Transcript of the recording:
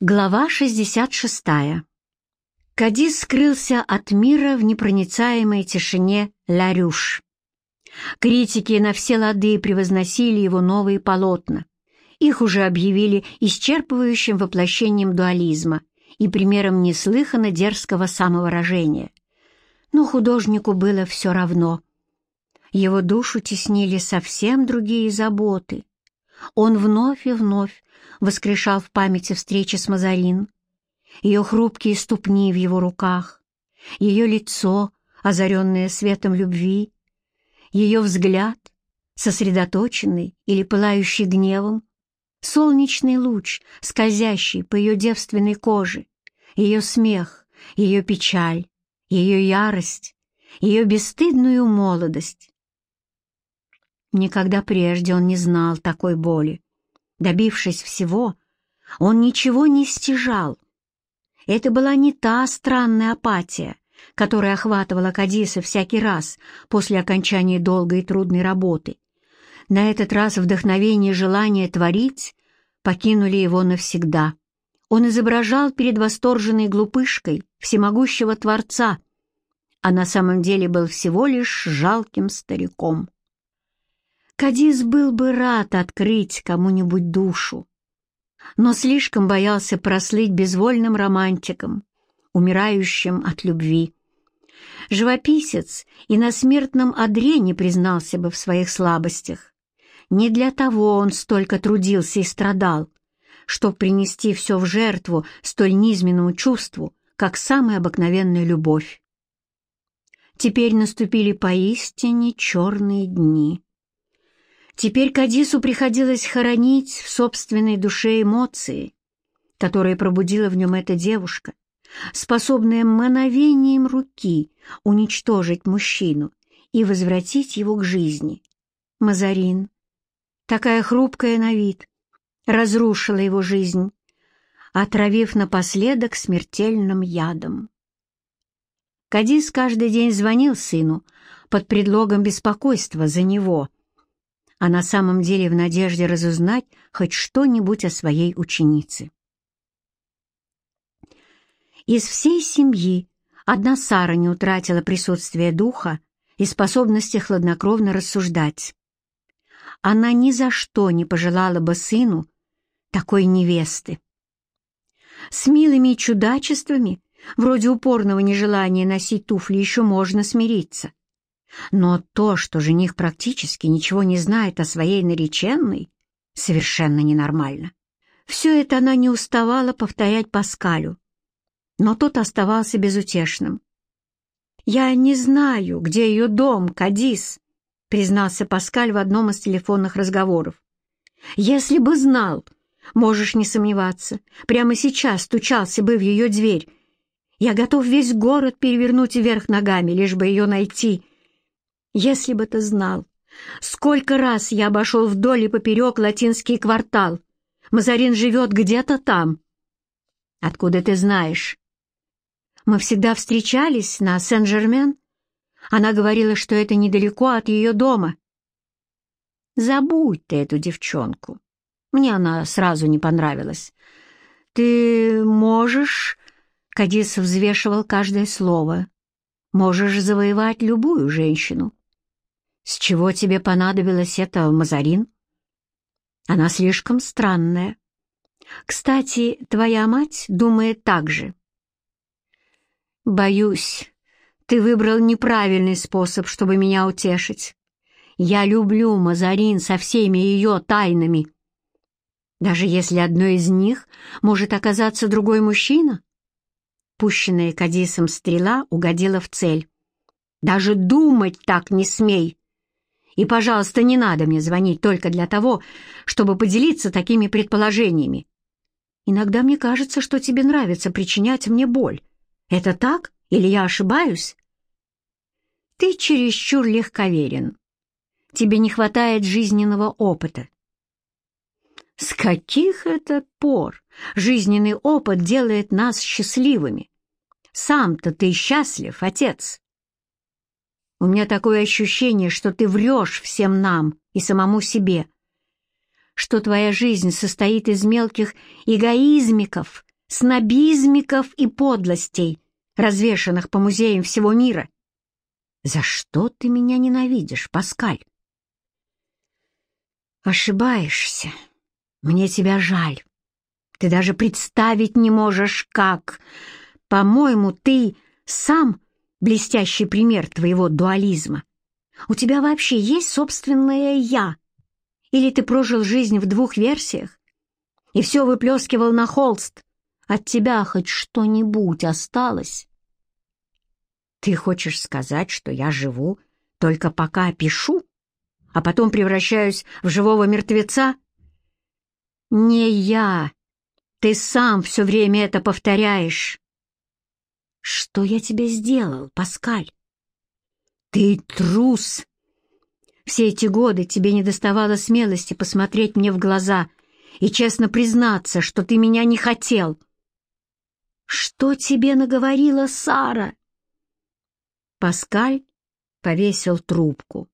Глава 66. Кадис скрылся от мира в непроницаемой тишине Ларюш. Критики на все лады превозносили его новые полотна. Их уже объявили исчерпывающим воплощением дуализма и примером неслыханно дерзкого самовыражения. Но художнику было все равно. Его душу теснили совсем другие заботы. Он вновь и вновь воскрешал в памяти встречи с Мазарин, ее хрупкие ступни в его руках, ее лицо, озаренное светом любви, ее взгляд, сосредоточенный или пылающий гневом, солнечный луч, скользящий по ее девственной коже, ее смех, ее печаль, ее ярость, ее бесстыдную молодость. Никогда прежде он не знал такой боли. Добившись всего, он ничего не стяжал. Это была не та странная апатия, которая охватывала Кадиса всякий раз после окончания долгой и трудной работы. На этот раз вдохновение и желание творить покинули его навсегда. Он изображал перед восторженной глупышкой всемогущего Творца, а на самом деле был всего лишь жалким стариком. Кадис был бы рад открыть кому-нибудь душу, но слишком боялся прослыть безвольным романтиком, умирающим от любви. Живописец и на смертном одре не признался бы в своих слабостях. Не для того он столько трудился и страдал, чтобы принести все в жертву столь низменному чувству, как самая обыкновенная любовь. Теперь наступили поистине черные дни. Теперь Кадису приходилось хоронить в собственной душе эмоции, которые пробудила в нем эта девушка, способная мановением руки уничтожить мужчину и возвратить его к жизни. Мазарин, такая хрупкая на вид, разрушила его жизнь, отравив напоследок смертельным ядом. Кадис каждый день звонил сыну под предлогом беспокойства за него — а на самом деле в надежде разузнать хоть что-нибудь о своей ученице. Из всей семьи одна Сара не утратила присутствие духа и способности хладнокровно рассуждать. Она ни за что не пожелала бы сыну такой невесты. С милыми чудачествами, вроде упорного нежелания носить туфли, еще можно смириться. Но то, что жених практически ничего не знает о своей нареченной, совершенно ненормально. Все это она не уставала повторять Паскалю, но тот оставался безутешным. «Я не знаю, где ее дом, Кадис», — признался Паскаль в одном из телефонных разговоров. «Если бы знал, можешь не сомневаться, прямо сейчас стучался бы в ее дверь. Я готов весь город перевернуть вверх ногами, лишь бы ее найти если бы ты знал, сколько раз я обошел вдоль и поперек латинский квартал. Мазарин живет где-то там. Откуда ты знаешь? Мы всегда встречались на Сен-Жермен. Она говорила, что это недалеко от ее дома. Забудь ты эту девчонку. Мне она сразу не понравилась. Ты можешь... Кадис взвешивал каждое слово. Можешь завоевать любую женщину. «С чего тебе понадобилась эта Мазарин?» «Она слишком странная. Кстати, твоя мать думает так же». «Боюсь, ты выбрал неправильный способ, чтобы меня утешить. Я люблю Мазарин со всеми ее тайнами. Даже если одной из них может оказаться другой мужчина?» Пущенная Кадисом стрела угодила в цель. «Даже думать так не смей!» И, пожалуйста, не надо мне звонить только для того, чтобы поделиться такими предположениями. Иногда мне кажется, что тебе нравится причинять мне боль. Это так или я ошибаюсь? Ты чересчур легковерен. Тебе не хватает жизненного опыта. С каких это пор жизненный опыт делает нас счастливыми? Сам-то ты счастлив, отец. У меня такое ощущение, что ты врешь всем нам и самому себе, что твоя жизнь состоит из мелких эгоизмиков, снобизмиков и подлостей, развешанных по музеям всего мира. За что ты меня ненавидишь, Паскаль? Ошибаешься. Мне тебя жаль. Ты даже представить не можешь, как. По-моему, ты сам блестящий пример твоего дуализма. У тебя вообще есть собственное «я»? Или ты прожил жизнь в двух версиях и все выплескивал на холст? От тебя хоть что-нибудь осталось? Ты хочешь сказать, что я живу только пока пишу, а потом превращаюсь в живого мертвеца? Не я. Ты сам все время это повторяешь. Что я тебе сделал, Паскаль? Ты трус. Все эти годы тебе не доставало смелости посмотреть мне в глаза и честно признаться, что ты меня не хотел. Что тебе наговорила Сара? Паскаль повесил трубку.